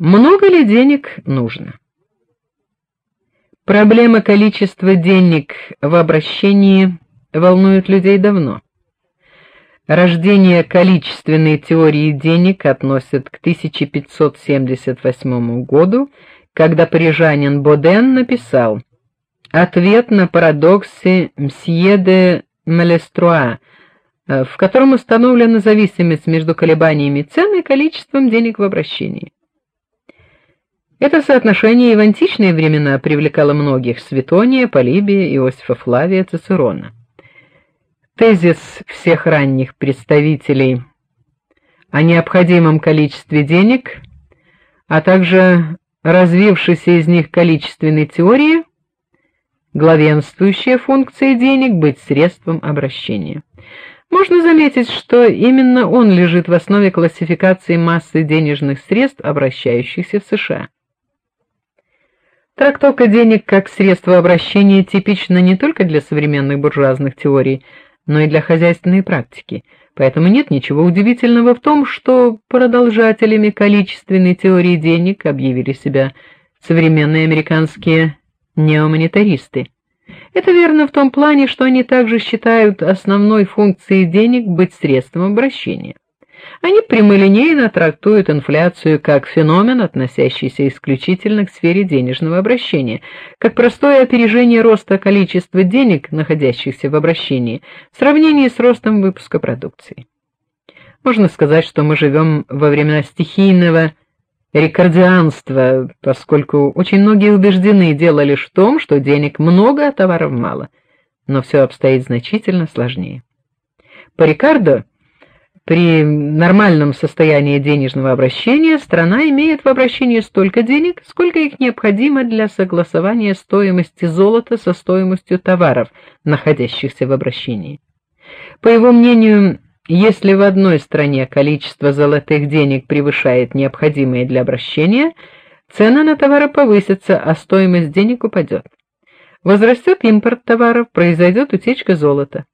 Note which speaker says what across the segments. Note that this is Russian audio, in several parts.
Speaker 1: Много ли денег нужно? Проблема количества денег в обращении волнует людей давно. Рождение количественной теории денег относят к 1578 году, когда парижанин Боден написал: Ответ на парадоксы мсье де Малеструа, в котором установлена зависимость между колебаниями цен и количеством денег в обращении. Это соотношение и в античные времена привлекало многих: Светония, Полибия, Иосифа Флавия, Цицерона. Тезис всех ранних представителей о необходимом количестве денег, а также развившейся из них количественной теории, главенствующая функция денег быть средством обращения. Можно заметить, что именно он лежит в основе классификации массы денежных средств, обращающихся в США. Трактовка денег как средство обращения типична не только для современных буржуазных теорий, но и для хозяйственной практики. Поэтому нет ничего удивительного в том, что продолжателями количественной теории денег объявили себя современные американские неомонетаристы. Это верно в том плане, что они также считают основной функцией денег быть средством обращения. Они прямолинейно трактуют инфляцию как феномен, относящийся исключительно к сфере денежного обращения, как простое опережение роста количества денег, находящихся в обращении, в сравнении с ростом выпуска продукции. Можно сказать, что мы живем во времена стихийного рекордианства, поскольку очень многие убеждены дело лишь в том, что денег много, а товаров мало. Но все обстоит значительно сложнее. По Рикардо при нормальном состоянии денежного обращения страна имеет в обращении столько денег, сколько их необходимо для согласования стоимости золота со стоимостью товаров, находящихся в обращении. По его мнению, если в одной стране количество золотых денег превышает необходимое для обращения, цена на товары повысится, а стоимость денег упадет. Возрастет импорт товаров, произойдет утечка золота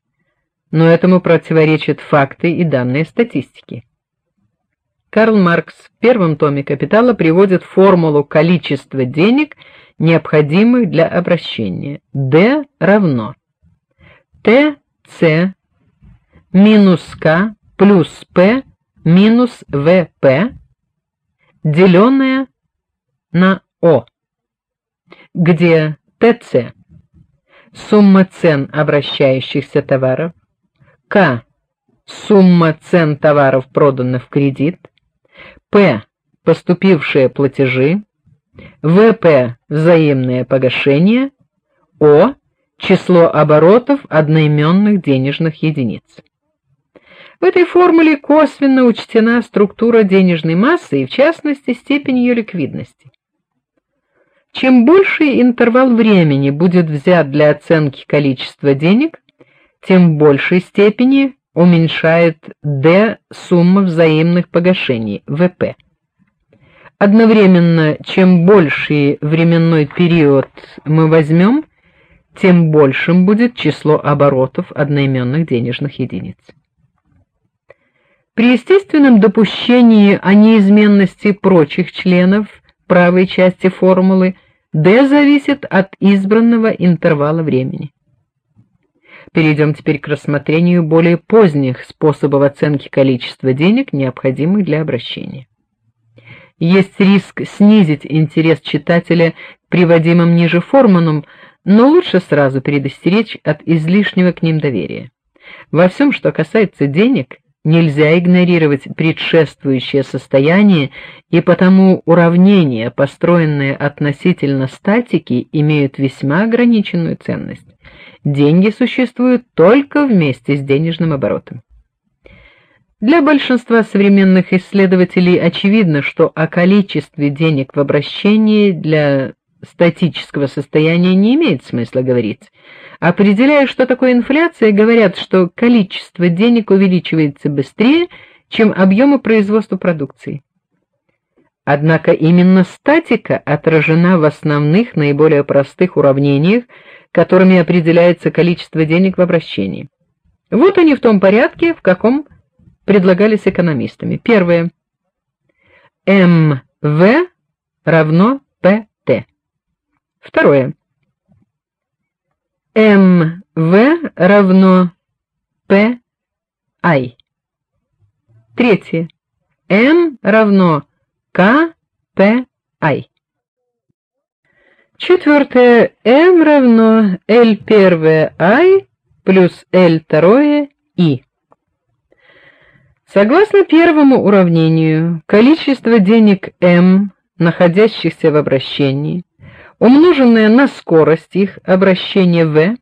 Speaker 1: но этому противоречат факты и данные статистики. Карл Маркс в первом томе Капитала приводит формулу количества денег, необходимых для обращения. D равно TC минус К плюс П минус ВП деленное на О, где ТЦ сумма цен обращающихся товаров к. Сумма цен товаров, проданных в кредит, П. Поступившие платежи, ВП взаимное погашение, О. Число оборотов одноименных денежных единиц. В этой формуле косвенно учтена структура денежной массы и в частности степень ее ликвидности. Чем больший интервал времени будет взят для оценки количества денег, тем в большей степени уменьшает D сумма взаимных погашений ВП. Одновременно, чем больший временной период мы возьмем, тем большим будет число оборотов одноименных денежных единиц. При естественном допущении о неизменности прочих членов правой части формулы D зависит от избранного интервала времени. Перейдем теперь к рассмотрению более поздних способов оценки количества денег, необходимых для обращения. Есть риск снизить интерес читателя к приводимым ниже формулам, но лучше сразу предостеречь от излишнего к ним доверия. Во всем, что касается денег, нельзя игнорировать предшествующее состояние, и потому уравнения, построенные относительно статики, имеют весьма ограниченную ценность деньги существуют только вместе с денежным оборотом. Для большинства современных исследователей очевидно, что о количестве денег в обращении для статического состояния не имеет смысла говорить. Определяя, что такое инфляция, говорят, что количество денег увеличивается быстрее, чем объемы производства продукции. Однако именно статика отражена в основных наиболее простых уравнениях, которыми определяется количество денег в обращении. Вот они в том порядке, в каком предлагались экономистами. Первое. МВ равно pt. Второе. mv равно i. Третье. m равно i. Четвертое. m равно l первое i плюс l второе i. Согласно первому уравнению, количество денег m, находящихся в обращении, умноженное на скорость их обращения v,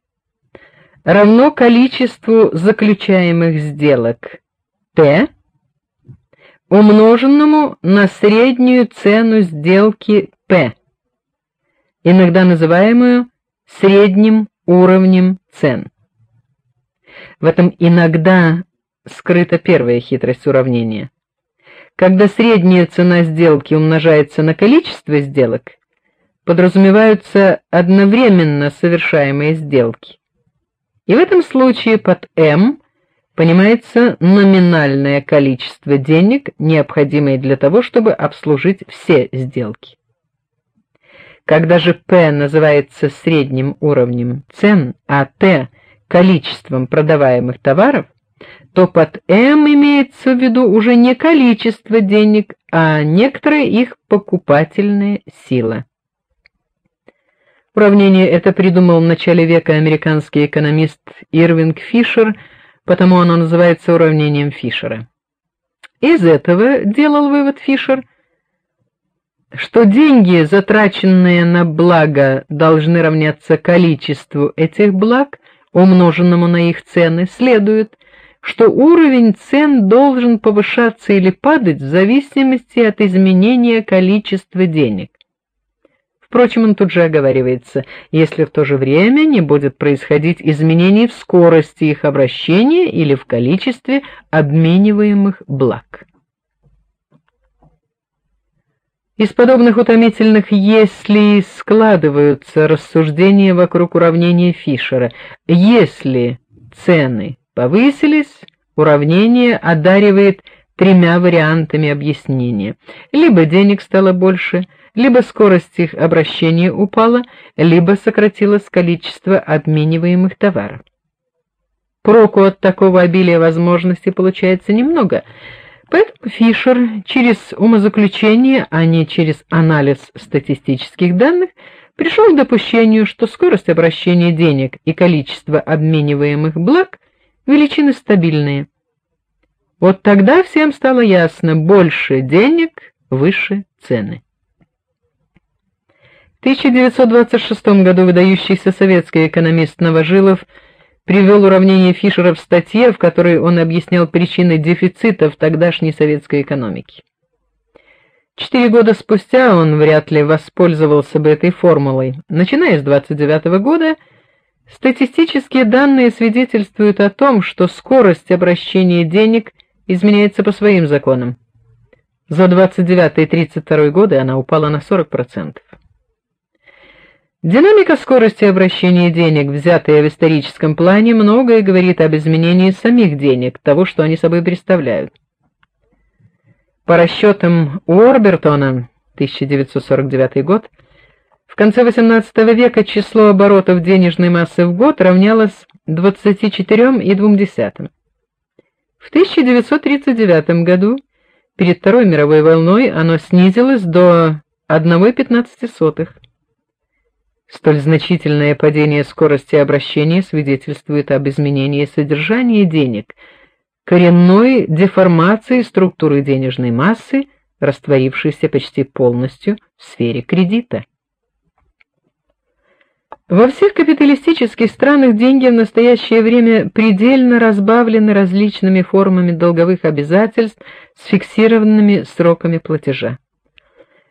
Speaker 1: равно количеству заключаемых сделок P, умноженному на среднюю цену сделки P, иногда называемую средним уровнем цен. В этом иногда скрыта первая хитрость уравнения. Когда средняя цена сделки умножается на количество сделок, подразумеваются одновременно совершаемые сделки. И в этом случае под m понимается номинальное количество денег, необходимое для того, чтобы обслужить все сделки. Когда же P называется средним уровнем цен, а T количеством продаваемых товаров, то под M имеется в виду уже не количество денег, а некоторая их покупательная сила. Уравнение это придумал в начале века американский экономист Ирвинг Фишер, потому оно называется уравнением Фишера. Из этого делал вывод Фишер, что деньги, затраченные на благо, должны равняться количеству этих благ, умноженному на их цены, следует, что уровень цен должен повышаться или падать в зависимости от изменения количества денег. Впрочем, он тут же оговаривается, если в то же время не будет происходить изменений в скорости их обращения или в количестве обмениваемых благ. Из подобных утомительных если складываются рассуждения вокруг уравнения Фишера. Если цены повысились, уравнение одаривает тремя вариантами объяснения. Либо денег стало больше, либо скорость их обращения упала, либо сократилось количество обмениваемых товаров. Проку от такого обилия возможностей получается немного. Поэтому Фишер через умозаключение, а не через анализ статистических данных, пришел к допущению, что скорость обращения денег и количество обмениваемых благ величины стабильные. Вот тогда всем стало ясно: больше денег, выше цены. 1926 году выдающийся советский экономист Новожилов привел уравнение Фишера в статье, в которой он объяснял причины дефицита в тогдашней советской экономике. Четыре года спустя он вряд ли воспользовался бы этой формулой. Начиная с 29 -го года статистические данные свидетельствуют о том, что скорость обращения денег изменяется по своим законам. За 29 и 32 годы она упала на 40%. Динамика скорости обращения денег, взятая в историческом плане, многое говорит об изменении самих денег, того, что они собой представляют. По расчетам Уорбертона, 1949 год, в конце XVIII века число оборотов денежной массы в год равнялось 24,2. В 1939 году, перед Второй мировой войной, оно снизилось до 1,15. Столь значительное падение скорости обращения свидетельствует об изменении содержания денег, коренной деформации структуры денежной массы, растворившейся почти полностью в сфере кредита. Во всех капиталистических странах деньги в настоящее время предельно разбавлены различными формами долговых обязательств с фиксированными сроками платежа.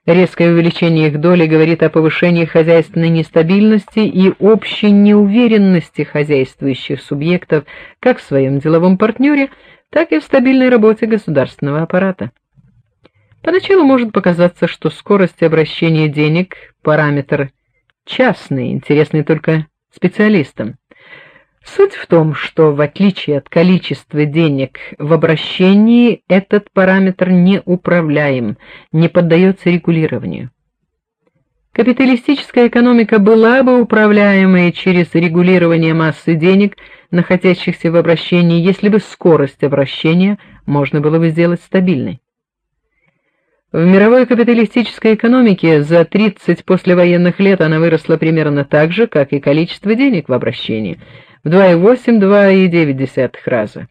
Speaker 1: Резкое увеличение их доли говорит о повышении хозяйственной нестабильности и общей неуверенности хозяйствующих субъектов как в своем деловом партнере, так и в стабильной работе государственного аппарата. Поначалу может показаться, что скорость обращения денег параметр частный, интересный только специалистам. Суть в том, что в отличие от количества денег в обращении этот параметр не управляем, не поддается регулированию. Капиталистическая экономика была бы управляемой через регулирование массы денег, находящихся в обращении, если бы скорость обращения можно было бы сделать стабильной. В мировой капиталистической экономике за 30 послевоенных лет она выросла примерно так же, как и количество денег в обращении в 2,8-2,9 раза.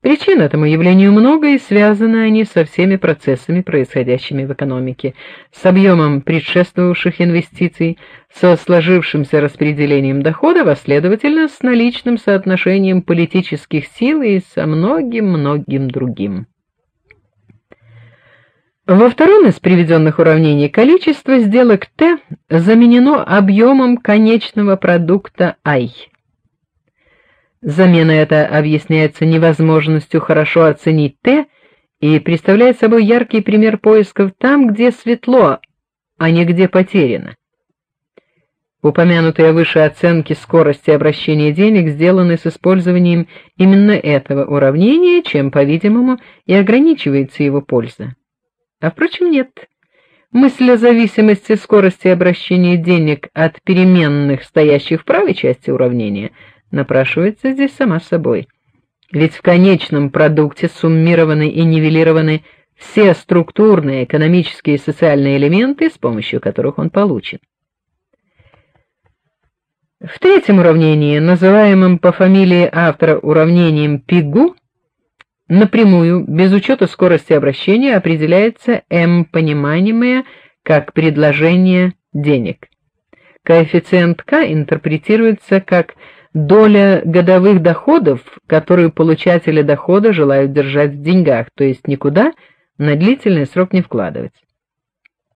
Speaker 1: Причин этому явлению много, и связаны они со всеми процессами, происходящими в экономике, с объемом предшествовавших инвестиций, со сложившимся распределением доходов, а следовательно, с наличным соотношением политических сил и со многим-многим другим. Во втором из приведенных уравнений количество сделок Т заменено объемом конечного продукта I. Замена эта объясняется невозможностью хорошо оценить Т и представляет собой яркий пример поисков там, где светло, а не где потеряно. Упомянутые выше оценки скорости обращения денег сделаны с использованием именно этого уравнения, чем, по-видимому, и ограничивается его польза. А впрочем, нет. Мысль о зависимости скорости обращения денег от переменных, стоящих в правой части уравнения, напрашивается здесь сама собой. Ведь в конечном продукте суммированы и нивелированы все структурные, экономические и социальные элементы, с помощью которых он получен. В третьем уравнении, называемом по фамилии автора уравнением Пигу, напрямую, без учета скорости обращения, определяется m понимаемое как предложение денег. Коэффициент k интерпретируется как доля годовых доходов, которую получатели дохода желают держать в деньгах, то есть никуда на длительный срок не вкладывать.